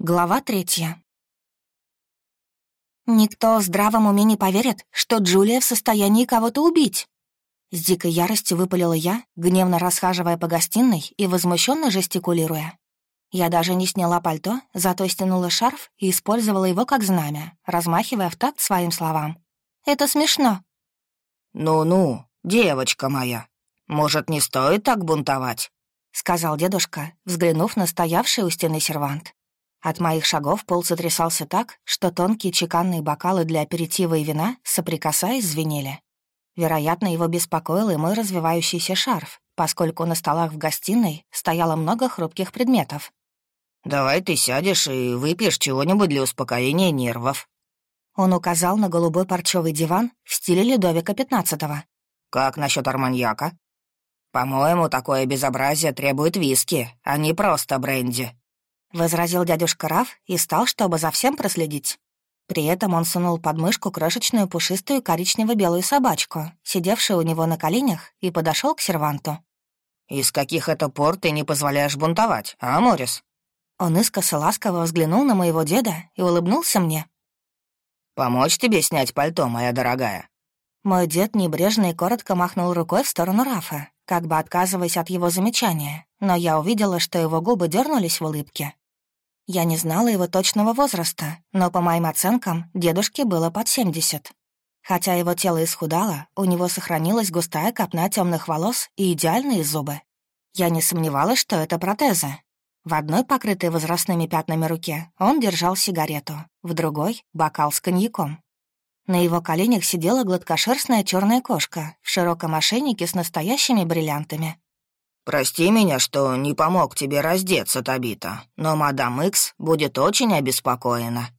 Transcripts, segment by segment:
Глава третья. «Никто в здравом уме не поверит, что Джулия в состоянии кого-то убить!» С дикой яростью выпалила я, гневно расхаживая по гостиной и возмущенно жестикулируя. Я даже не сняла пальто, зато стянула шарф и использовала его как знамя, размахивая в такт своим словам. «Это смешно!» «Ну-ну, девочка моя, может, не стоит так бунтовать?» — сказал дедушка, взглянув на стоявший у стены сервант. От моих шагов пол сотрясался так, что тонкие чеканные бокалы для аперитива и вина, соприкасаясь, звенели. Вероятно, его беспокоил и мой развивающийся шарф, поскольку на столах в гостиной стояло много хрупких предметов. «Давай ты сядешь и выпьешь чего-нибудь для успокоения нервов». Он указал на голубой парчевый диван в стиле Людовика XV. «Как насчет арманьяка?» «По-моему, такое безобразие требует виски, а не просто бренди», — возразил дядюшка Раф и стал, чтобы за всем проследить. При этом он сунул под мышку крошечную пушистую коричнево-белую собачку, сидевшую у него на коленях, и подошел к серванту. «Из каких это пор ты не позволяешь бунтовать, а, Морис?» Он искоса ласково взглянул на моего деда и улыбнулся мне. «Помочь тебе снять пальто, моя дорогая?» Мой дед небрежно и коротко махнул рукой в сторону Рафа, как бы отказываясь от его замечания, но я увидела, что его губы дернулись в улыбке. Я не знала его точного возраста, но, по моим оценкам, дедушке было под 70. Хотя его тело исхудало, у него сохранилась густая копна темных волос и идеальные зубы. Я не сомневалась, что это протезы. В одной, покрытой возрастными пятнами руке, он держал сигарету, в другой — бокал с коньяком. На его коленях сидела гладкошерстная черная кошка в широком ошейнике с настоящими бриллиантами. «Прости меня, что не помог тебе раздеться, Табита, но мадам Икс будет очень обеспокоена».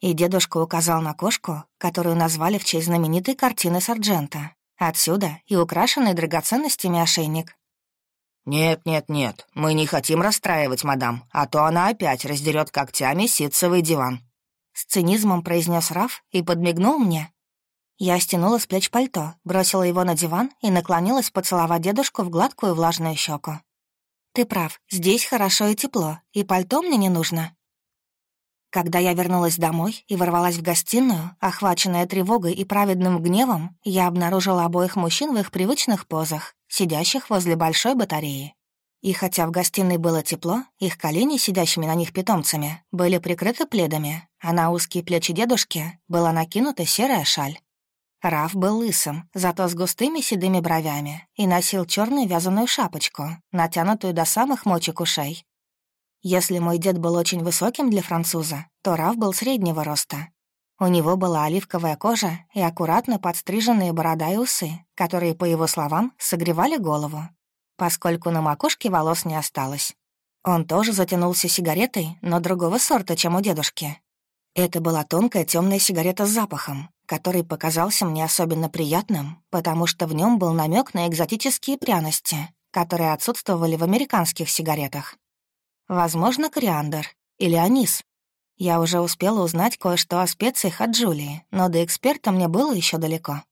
И дедушка указал на кошку, которую назвали в честь знаменитой картины Сарджента. Отсюда и украшенный драгоценностями ошейник. «Нет, нет, нет, мы не хотим расстраивать мадам, а то она опять раздерет когтями ситцевый диван. С цинизмом произнес Раф и подмигнул мне. Я стянула с плеч пальто, бросила его на диван и наклонилась поцеловать дедушку в гладкую влажную щеку. «Ты прав, здесь хорошо и тепло, и пальто мне не нужно». Когда я вернулась домой и ворвалась в гостиную, охваченная тревогой и праведным гневом, я обнаружила обоих мужчин в их привычных позах, сидящих возле большой батареи. И хотя в гостиной было тепло, их колени, сидящими на них питомцами, были прикрыты пледами, а на узкие плечи дедушки была накинута серая шаль. Раф был лысым, зато с густыми седыми бровями, и носил черную вязаную шапочку, натянутую до самых мочек ушей. Если мой дед был очень высоким для француза, то Раф был среднего роста. У него была оливковая кожа и аккуратно подстриженные борода и усы, которые, по его словам, согревали голову поскольку на макушке волос не осталось. Он тоже затянулся сигаретой, но другого сорта, чем у дедушки. Это была тонкая темная сигарета с запахом, который показался мне особенно приятным, потому что в нем был намек на экзотические пряности, которые отсутствовали в американских сигаретах. Возможно, кориандр или анис. Я уже успела узнать кое-что о специях от Джулии, но до эксперта мне было еще далеко.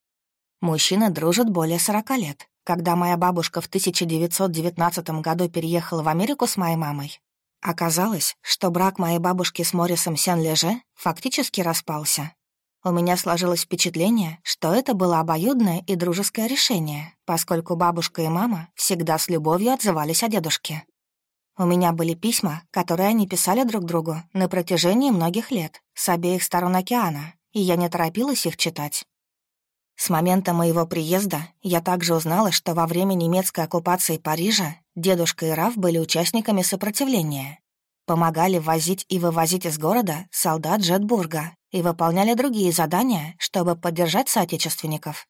Мужчина дружит более 40 лет, когда моя бабушка в 1919 году переехала в Америку с моей мамой, оказалось, что брак моей бабушки с Моррисом Сен-Леже фактически распался. У меня сложилось впечатление, что это было обоюдное и дружеское решение, поскольку бабушка и мама всегда с любовью отзывались о дедушке. У меня были письма, которые они писали друг другу на протяжении многих лет, с обеих сторон океана, и я не торопилась их читать. С момента моего приезда я также узнала, что во время немецкой оккупации Парижа дедушка и Раф были участниками сопротивления. Помогали возить и вывозить из города солдат Джетбурга и выполняли другие задания, чтобы поддержать соотечественников.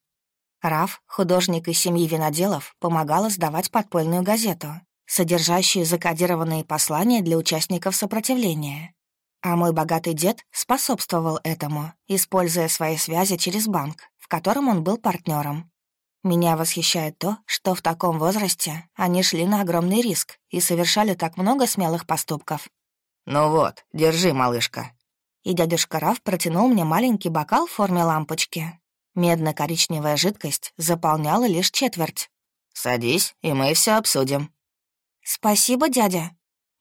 Раф, художник из семьи виноделов, помогал издавать подпольную газету, содержащую закодированные послания для участников сопротивления. А мой богатый дед способствовал этому, используя свои связи через банк, в котором он был партнером. Меня восхищает то, что в таком возрасте они шли на огромный риск и совершали так много смелых поступков. «Ну вот, держи, малышка». И дядюшка Раф протянул мне маленький бокал в форме лампочки. Медно-коричневая жидкость заполняла лишь четверть. «Садись, и мы все обсудим». «Спасибо, дядя».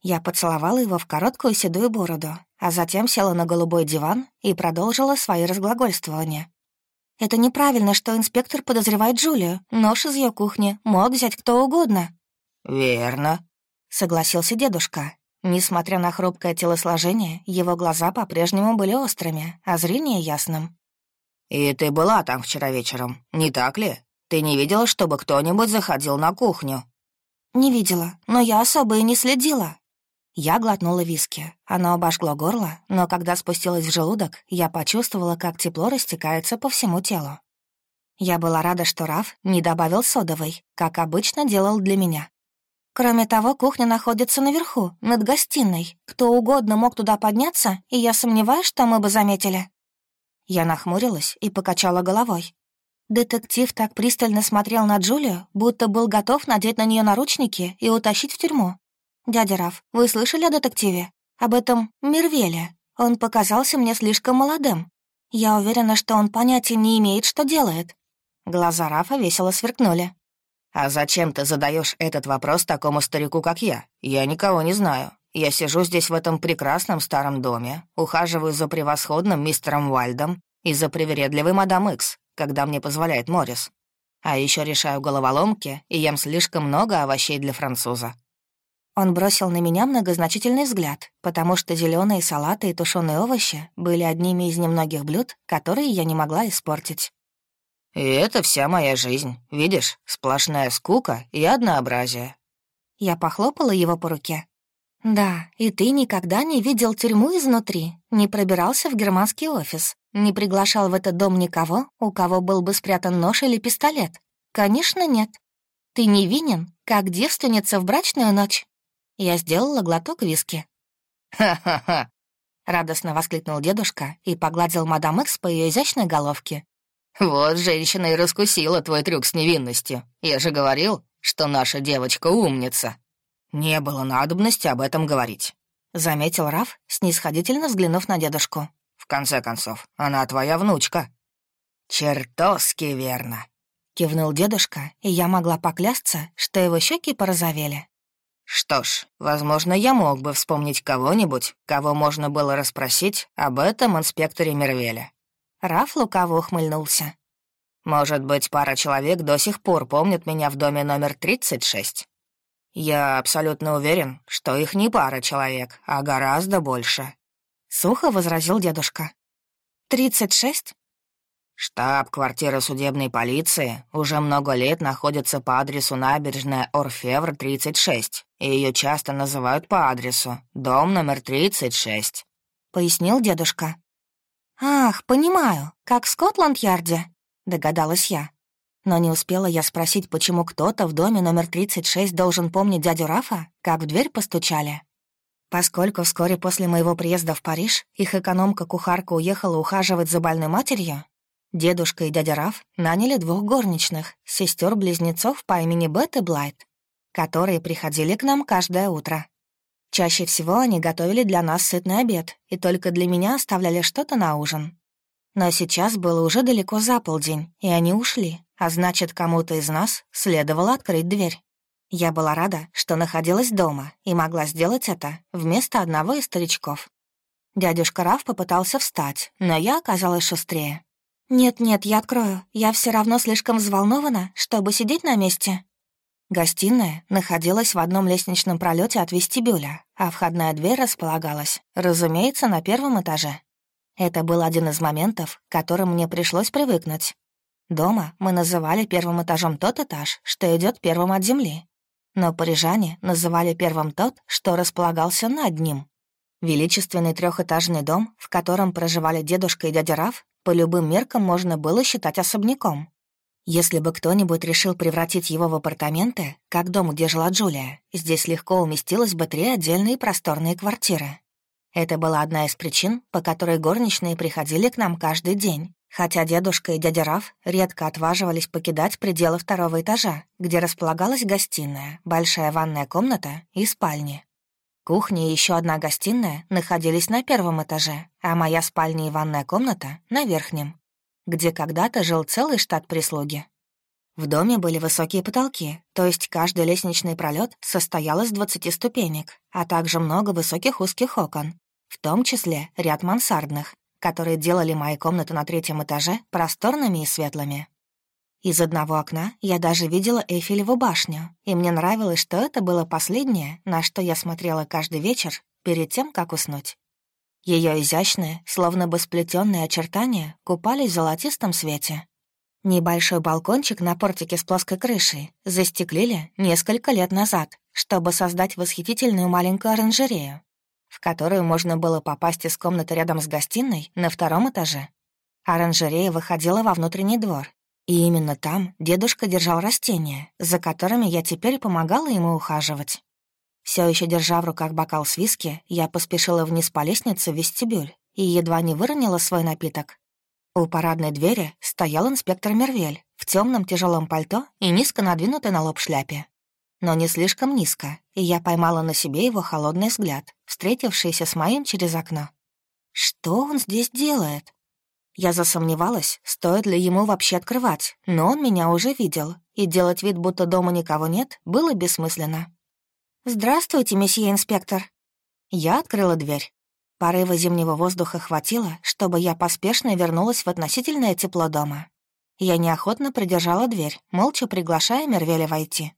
Я поцеловала его в короткую седую бороду, а затем села на голубой диван и продолжила свои разглагольствования. «Это неправильно, что инспектор подозревает Джулию. Нож из ее кухни мог взять кто угодно». «Верно», — согласился дедушка. Несмотря на хрупкое телосложение, его глаза по-прежнему были острыми, а зрение ясным. «И ты была там вчера вечером, не так ли? Ты не видела, чтобы кто-нибудь заходил на кухню?» «Не видела, но я особо и не следила». Я глотнула виски. Оно обожгло горло, но когда спустилась в желудок, я почувствовала, как тепло растекается по всему телу. Я была рада, что Раф не добавил содовой, как обычно делал для меня. Кроме того, кухня находится наверху, над гостиной. Кто угодно мог туда подняться, и я сомневаюсь, что мы бы заметили. Я нахмурилась и покачала головой. Детектив так пристально смотрел на Джулию, будто был готов надеть на нее наручники и утащить в тюрьму. «Дядя Раф, вы слышали о детективе? Об этом Мирвеле? Он показался мне слишком молодым. Я уверена, что он понятия не имеет, что делает». Глаза Рафа весело сверкнули. «А зачем ты задаешь этот вопрос такому старику, как я? Я никого не знаю. Я сижу здесь в этом прекрасном старом доме, ухаживаю за превосходным мистером Уальдом и за привередливой мадам Икс, когда мне позволяет Моррис. А еще решаю головоломки и ем слишком много овощей для француза». Он бросил на меня многозначительный взгляд, потому что зеленые салаты и тушеные овощи были одними из немногих блюд, которые я не могла испортить. «И это вся моя жизнь, видишь, сплошная скука и однообразие». Я похлопала его по руке. «Да, и ты никогда не видел тюрьму изнутри, не пробирался в германский офис, не приглашал в этот дом никого, у кого был бы спрятан нож или пистолет? Конечно, нет. Ты невинен, как девственница в брачную ночь». Я сделала глоток виски. «Ха-ха-ха!» — радостно воскликнул дедушка и погладил мадам Экс по ее изящной головке. «Вот женщина и раскусила твой трюк с невинностью. Я же говорил, что наша девочка умница». «Не было надобности об этом говорить», — заметил Раф, снисходительно взглянув на дедушку. «В конце концов, она твоя внучка». «Чертовски верно», — кивнул дедушка, и я могла поклясться, что его щеки порозовели. «Что ж, возможно, я мог бы вспомнить кого-нибудь, кого можно было расспросить об этом инспекторе Мервеле». Раф лукаво ухмыльнулся. «Может быть, пара человек до сих пор помнят меня в доме номер 36?» «Я абсолютно уверен, что их не пара человек, а гораздо больше», — сухо возразил дедушка. «Тридцать шесть?» Штаб-квартира судебной полиции уже много лет находится по адресу набережная Орфевр, 36, и ее часто называют по адресу дом номер 36», — пояснил дедушка. «Ах, понимаю, как в Скотланд-Ярде», — догадалась я. Но не успела я спросить, почему кто-то в доме номер 36 должен помнить дядю Рафа, как в дверь постучали. Поскольку вскоре после моего приезда в Париж их экономка-кухарка уехала ухаживать за больной матерью, дедушка и дядя Раф наняли двух горничных, сестер близнецов по имени Бет и Блайт, которые приходили к нам каждое утро. Чаще всего они готовили для нас сытный обед и только для меня оставляли что-то на ужин. Но сейчас было уже далеко за полдень, и они ушли, а значит, кому-то из нас следовало открыть дверь. Я была рада, что находилась дома и могла сделать это вместо одного из старичков. Дядюшка Раф попытался встать, но я оказалась шустрее. «Нет-нет, я открою. Я все равно слишком взволнована, чтобы сидеть на месте». Гостиная находилась в одном лестничном пролете от вестибюля, а входная дверь располагалась, разумеется, на первом этаже. Это был один из моментов, к которым мне пришлось привыкнуть. Дома мы называли первым этажом тот этаж, что идет первым от земли. Но парижане называли первым тот, что располагался над ним. Величественный трехэтажный дом, в котором проживали дедушка и дядя Раф, по любым меркам можно было считать особняком. Если бы кто-нибудь решил превратить его в апартаменты, как дом, где жила Джулия, здесь легко уместилось бы три отдельные просторные квартиры. Это была одна из причин, по которой горничные приходили к нам каждый день, хотя дедушка и дядя Раф редко отваживались покидать пределы второго этажа, где располагалась гостиная, большая ванная комната и спальни. Кухня и еще одна гостиная находились на первом этаже, а моя спальня и ванная комната — на верхнем, где когда-то жил целый штат прислуги. В доме были высокие потолки, то есть каждый лестничный пролет состоял из двадцати ступенек, а также много высоких узких окон, в том числе ряд мансардных, которые делали мои комнаты на третьем этаже просторными и светлыми. Из одного окна я даже видела Эйфелеву башню, и мне нравилось, что это было последнее, на что я смотрела каждый вечер перед тем, как уснуть. Ее изящные, словно бы сплетенные очертания купались в золотистом свете. Небольшой балкончик на портике с плоской крышей застеклили несколько лет назад, чтобы создать восхитительную маленькую оранжерею, в которую можно было попасть из комнаты рядом с гостиной на втором этаже. Оранжерея выходила во внутренний двор, и именно там дедушка держал растения, за которыми я теперь помогала ему ухаживать. Все еще держа в руках бокал с виски, я поспешила вниз по лестнице в вестибюль и едва не выронила свой напиток, у парадной двери стоял инспектор Мервель в темном тяжелом пальто и низко надвинутой на лоб шляпе. Но не слишком низко, и я поймала на себе его холодный взгляд, встретившийся с моим через окно. Что он здесь делает? Я засомневалась, стоит ли ему вообще открывать, но он меня уже видел, и делать вид, будто дома никого нет, было бессмысленно. «Здравствуйте, месье инспектор». Я открыла дверь. Порыва зимнего воздуха хватило, чтобы я поспешно вернулась в относительное тепло дома. Я неохотно придержала дверь, молча приглашая Мервеля войти.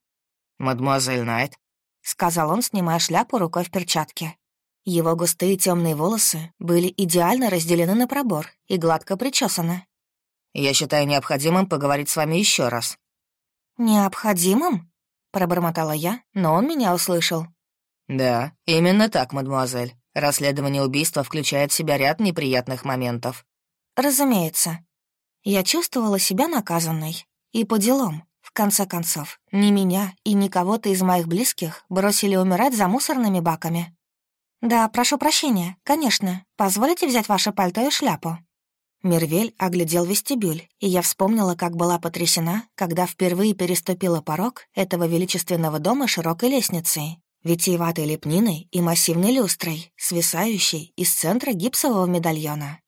«Мадемуазель Найт», — сказал он, снимая шляпу рукой в перчатке. Его густые темные волосы были идеально разделены на пробор и гладко причесаны. «Я считаю необходимым поговорить с вами еще раз». «Необходимым?» — пробормотала я, но он меня услышал. «Да, именно так, мадемуазель. Расследование убийства включает в себя ряд неприятных моментов. Разумеется. Я чувствовала себя наказанной. И по делам. В конце концов, ни меня и ни кого-то из моих близких бросили умирать за мусорными баками. «Да, прошу прощения, конечно. Позволите взять ваше пальто и шляпу?» Мервель оглядел вестибюль, и я вспомнила, как была потрясена, когда впервые переступила порог этого величественного дома широкой лестницей, витиеватой лепниной и массивной люстрой, свисающей из центра гипсового медальона.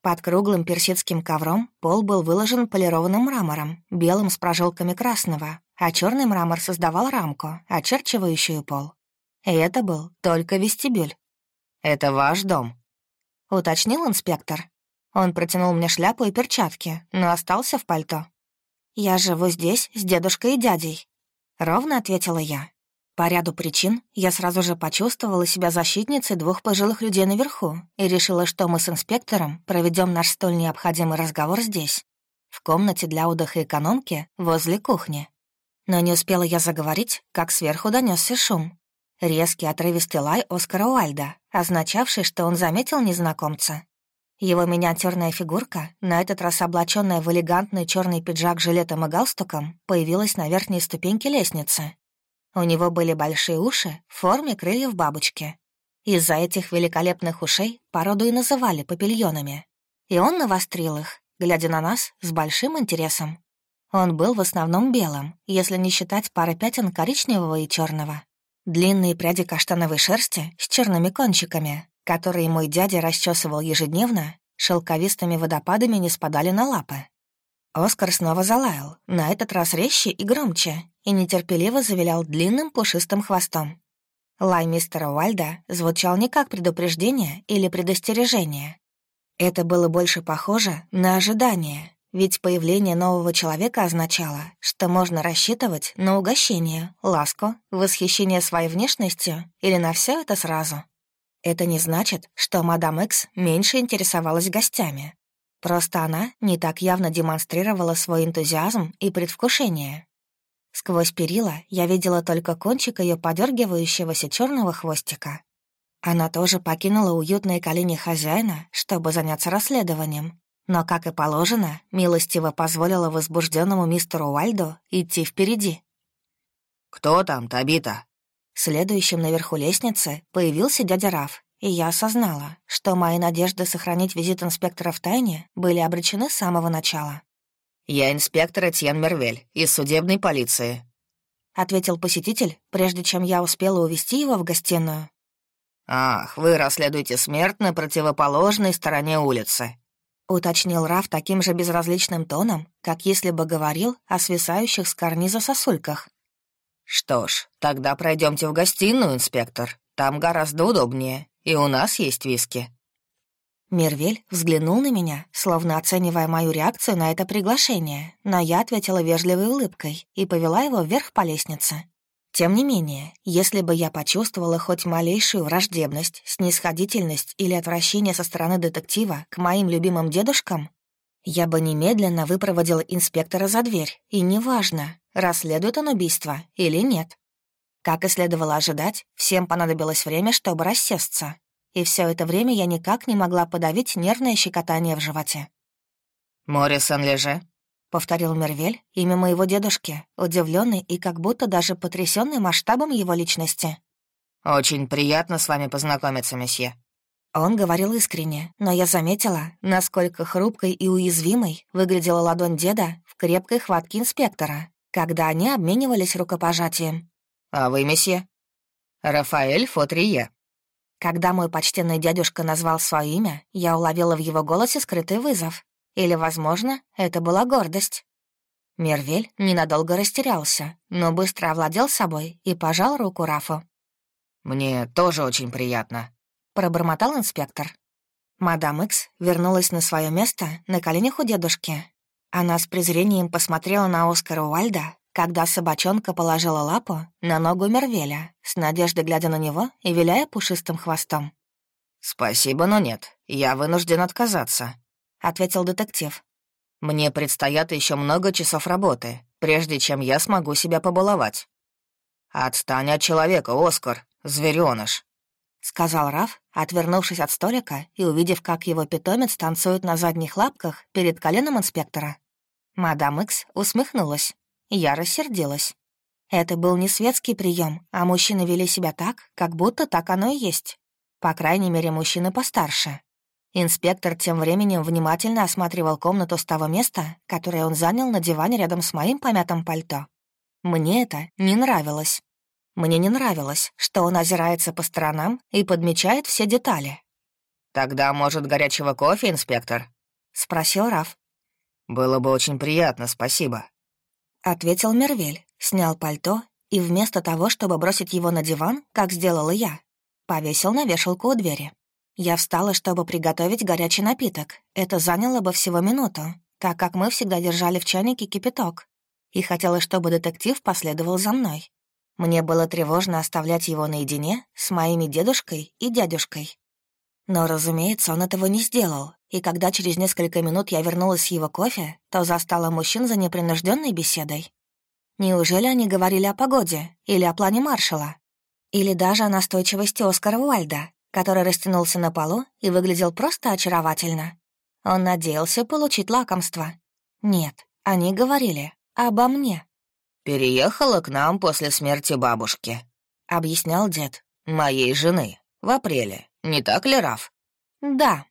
Под круглым персидским ковром пол был выложен полированным мрамором, белым с прожилками красного, а черный мрамор создавал рамку, очерчивающую пол. И это был только вестибюль. «Это ваш дом?» — уточнил инспектор. Он протянул мне шляпу и перчатки, но остался в пальто. «Я живу здесь с дедушкой и дядей», — ровно ответила я. По ряду причин я сразу же почувствовала себя защитницей двух пожилых людей наверху и решила, что мы с инспектором проведем наш столь необходимый разговор здесь, в комнате для отдыха экономки возле кухни. Но не успела я заговорить, как сверху донесся шум. Резкий отрывистый лай Оскара Уальда, означавший, что он заметил незнакомца. Его миниатюрная фигурка, на этот раз облаченная в элегантный черный пиджак жилетом и галстуком, появилась на верхней ступеньке лестницы у него были большие уши в форме крыльев бабочки. Из-за этих великолепных ушей породу и называли папильонами. И он навострил их, глядя на нас с большим интересом. Он был в основном белым, если не считать пары пятен коричневого и черного. Длинные пряди каштановой шерсти с черными кончиками, которые мой дядя расчесывал ежедневно, шелковистыми водопадами не спадали на лапы. Оскар снова залаял, на этот раз резче и громче, и нетерпеливо завилял длинным пушистым хвостом. Лай мистера Уальда звучал не как предупреждение или предостережение. Это было больше похоже на ожидание, ведь появление нового человека означало, что можно рассчитывать на угощение, ласку, восхищение своей внешностью или на все это сразу. Это не значит, что мадам Экс меньше интересовалась гостями, Просто она не так явно демонстрировала свой энтузиазм и предвкушение. Сквозь перила я видела только кончик ее подергивающегося черного хвостика. Она тоже покинула уютные колени хозяина, чтобы заняться расследованием, но, как и положено, милостиво позволила возбужденному мистеру Уальду идти впереди. «Кто там, Табита?» Следующим наверху лестницы появился дядя Раф и я осознала, что мои надежды сохранить визит инспектора в тайне были обречены с самого начала. «Я инспектор Этьен Мервель из судебной полиции», — ответил посетитель, прежде чем я успела увести его в гостиную. «Ах, вы расследуете смерть на противоположной стороне улицы». — уточнил Раф таким же безразличным тоном, как если бы говорил о свисающих с карниза сосульках. «Что ж, тогда пройдемте в гостиную, инспектор. Там гораздо удобнее, и у нас есть виски». Мервель взглянул на меня, словно оценивая мою реакцию на это приглашение, но я ответила вежливой улыбкой и повела его вверх по лестнице. Тем не менее, если бы я почувствовала хоть малейшую враждебность, снисходительность или отвращение со стороны детектива к моим любимым дедушкам, я бы немедленно выпроводила инспектора за дверь, и неважно, расследует он убийство или нет. Как и следовало ожидать, всем понадобилось время, чтобы рассесться, и все это время я никак не могла подавить нервное щекотание в животе. «Моррисон Леже», — повторил Мервель, имя моего дедушки, удивленный и как будто даже потрясенный масштабом его личности. «Очень приятно с вами познакомиться, месье». Он говорил искренне, но я заметила, насколько хрупкой и уязвимой выглядела ладонь деда в крепкой хватке инспектора, когда они обменивались рукопожатием. «А вы, месье?» «Рафаэль Фотрие», когда мой почтенный дядюшка назвал свое имя, я уловила в его голосе скрытый вызов. Или, возможно, это была гордость. Мервель ненадолго растерялся, но быстро овладел собой и пожал руку Рафу. «Мне тоже очень приятно», — пробормотал инспектор. Мадам Икс вернулась на свое место на коленях у дедушки. Она с презрением посмотрела на Оскара Уальда, когда собачонка положила лапу на ногу Мервеля, с надеждой глядя на него и виляя пушистым хвостом. «Спасибо, но нет. Я вынужден отказаться», — ответил детектив. «Мне предстоят еще много часов работы, прежде чем я смогу себя побаловать». «Отстань от человека, Оскар, зверёныш», — сказал Раф, отвернувшись от столика и увидев, как его питомец танцует на задних лапках перед коленом инспектора. Мадам Икс усмехнулась. Я рассердилась. Это был не светский прием, а мужчины вели себя так, как будто так оно и есть. По крайней мере, мужчины постарше. Инспектор тем временем внимательно осматривал комнату с того места, которое он занял на диване рядом с моим помятым пальто. Мне это не нравилось. Мне не нравилось, что он озирается по сторонам и подмечает все детали. «Тогда, может, горячего кофе, инспектор?» — спросил Раф. «Было бы очень приятно, спасибо», Ответил Мервель, снял пальто и вместо того, чтобы бросить его на диван, как сделала я, повесил на вешалку у двери. Я встала, чтобы приготовить горячий напиток. Это заняло бы всего минуту, так как мы всегда держали в чайнике кипяток. И хотела, чтобы детектив последовал за мной. Мне было тревожно оставлять его наедине с моими дедушкой и дядюшкой. Но, разумеется, он этого не сделал, и когда через несколько минут я вернулась с его кофе, то застала мужчин за непринужденной беседой. Неужели они говорили о погоде или о плане маршала? Или даже о настойчивости Оскара Уальда, который растянулся на полу и выглядел просто очаровательно? Он надеялся получить лакомство. Нет, они говорили обо мне. «Переехала к нам после смерти бабушки», — объяснял дед, — «моей жены, в апреле. Не так ли, Раф?» «Да»,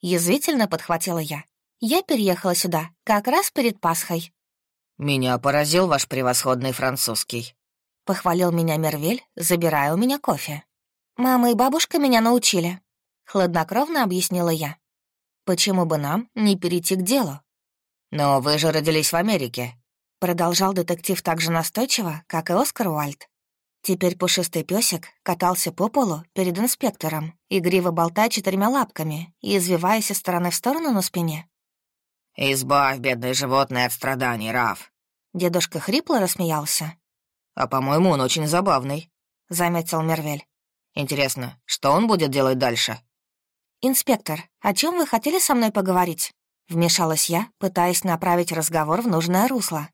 Язвительно подхватила я. Я переехала сюда как раз перед Пасхой. «Меня поразил ваш превосходный французский», — похвалил меня Мервель, забирая у меня кофе. «Мама и бабушка меня научили», — хладнокровно объяснила я. «Почему бы нам не перейти к делу?» «Но вы же родились в Америке», — продолжал детектив так же настойчиво, как и Оскар Уальд. Теперь пушистый песик катался по полу перед инспектором, игриво болтая четырьмя лапками и извиваясь из стороны в сторону на спине. «Избавь бедное животное от страданий, Раф!» Дедушка хрипло рассмеялся. «А, по-моему, он очень забавный», — заметил Мервель. «Интересно, что он будет делать дальше?» «Инспектор, о чем вы хотели со мной поговорить?» Вмешалась я, пытаясь направить разговор в нужное русло.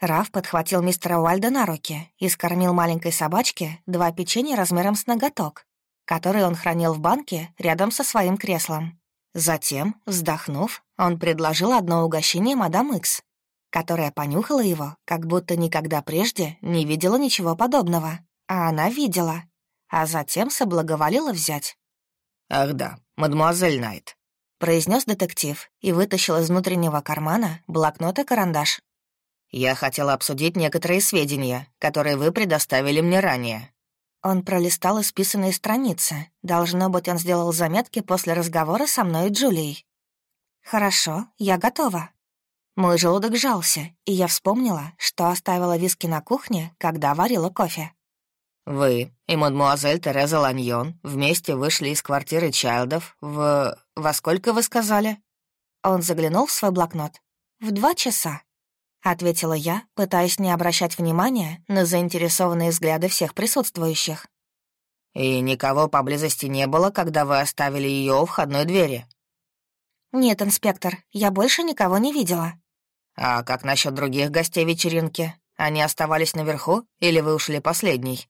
Раф подхватил мистера Уальда на руки и скормил маленькой собачке два печенья размером с ноготок, которые он хранил в банке рядом со своим креслом. Затем, вздохнув, он предложил одно угощение мадам Икс, которая понюхала его, как будто никогда прежде не видела ничего подобного. А она видела, а затем соблаговолила взять. «Ах да, мадемуазель Найт», — произнес детектив и вытащил из внутреннего кармана блокнот и карандаш. Я хотела обсудить некоторые сведения, которые вы предоставили мне ранее». Он пролистал исписанные страницы. Должно быть, он сделал заметки после разговора со мной и Джулией. Хорошо, я готова». Мой желудок сжался, и я вспомнила, что оставила виски на кухне, когда варила кофе. «Вы и мадмуазель Тереза Ланьон вместе вышли из квартиры Чайлдов в... Во сколько вы сказали?» Он заглянул в свой блокнот. «В два часа», — ответила я, пытаясь не обращать внимания на заинтересованные взгляды всех присутствующих. «И никого поблизости не было, когда вы оставили ее у входной двери?» «Нет, инспектор, я больше никого не видела». «А как насчет других гостей вечеринки? Они оставались наверху или вы ушли последней?»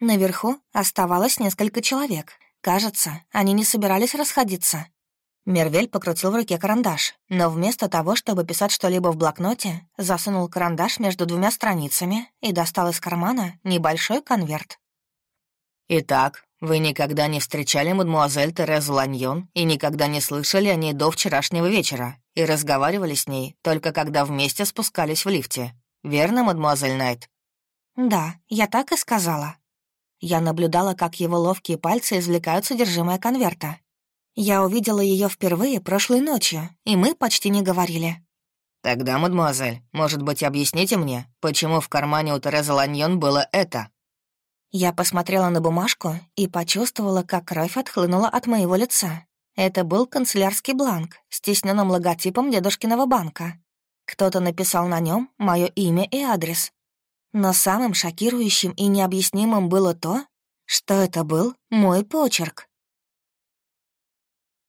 Наверху оставалось несколько человек. Кажется, они не собирались расходиться. Мервель покрутил в руке карандаш, но вместо того, чтобы писать что-либо в блокноте, засунул карандаш между двумя страницами и достал из кармана небольшой конверт. «Итак, вы никогда не встречали мадмуазель Терезу Ланьон и никогда не слышали о ней до вчерашнего вечера и разговаривали с ней только когда вместе спускались в лифте. Верно, мадмуазель Найт?» «Да, я так и сказала». Я наблюдала, как его ловкие пальцы извлекают содержимое конверта. Я увидела ее впервые прошлой ночью, и мы почти не говорили. «Тогда, мадемуазель, может быть, объясните мне, почему в кармане у Терезы Ланьон было это?» Я посмотрела на бумажку и почувствовала, как кровь отхлынула от моего лица. Это был канцелярский бланк с тисненным логотипом дедушкиного банка. Кто-то написал на нем мое имя и адрес. Но самым шокирующим и необъяснимым было то, что это был мой почерк.